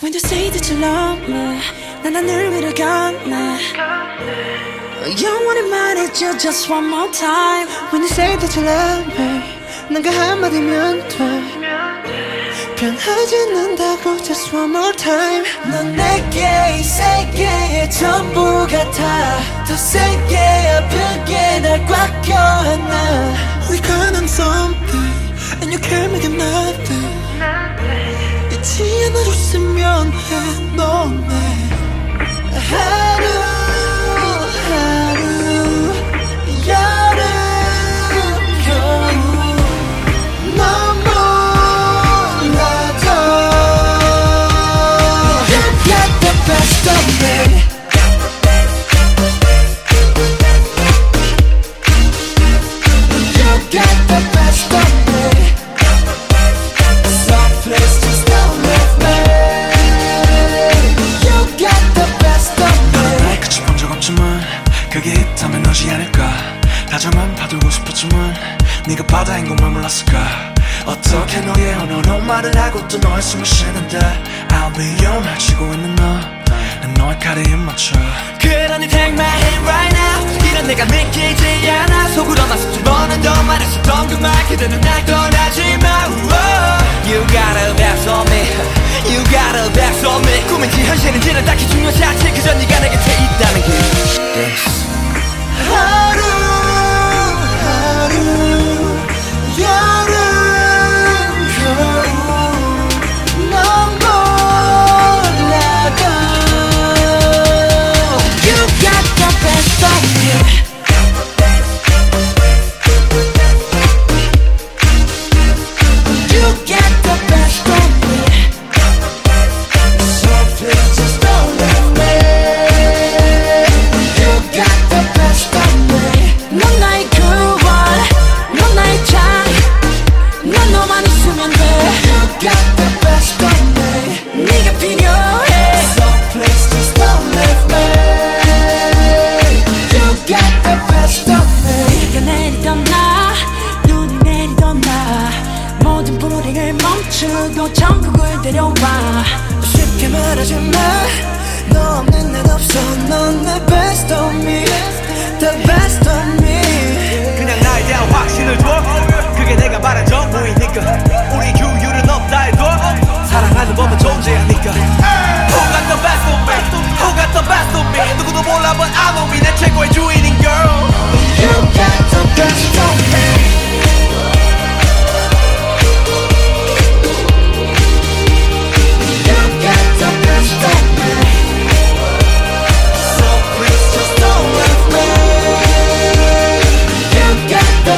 When you say that you love me 난 하늘 위를 걷네 영원히 말해줘 just one more time When you say that you love me 난 그 한마디면 돼 변하지 않는다고 just one more time 넌 내게 이 세계의 전부 같아 더 세게 아프게 날 꽉 껴안아 We got on something And you can't make it nothing 잊지 않아줬 으면 해 너네 그게 있다면 너지 않을까. 다정한 파도고 싶었지만 네가 바다인 것만 몰랐을까? 어떻게 너의 언어로 말을 하고 또 너의 숨을 쉬는데 I'll be your 말 치고 있는 너난 너의 칼에 입 맞춰 그러니 take my hand right now. 이런 내가 믿기지 않아. 속으로만 수천 번은 더 말했었던 그말 그대는 날 떠나지 마. You got a best on me. You got a best on me. 꿈인지 현실인지는 딱히 중요하지 추고 천국을 데려와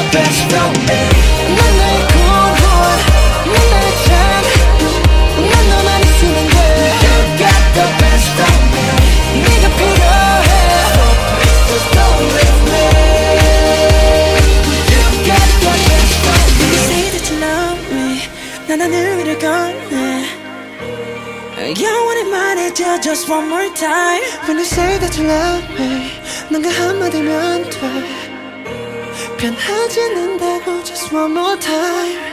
best of me 넌 나의 구원 넌 나의 찬난 너만 있으면 돼 You got the best of me 네가 필요해 So please just don't leave me You got the best of me When you say that you love me 난 하늘 위를 걷네 영원히 말해줘 just one more time When you say that you love me 난 그 한마디면 돼 변하지 않는다고 just one more time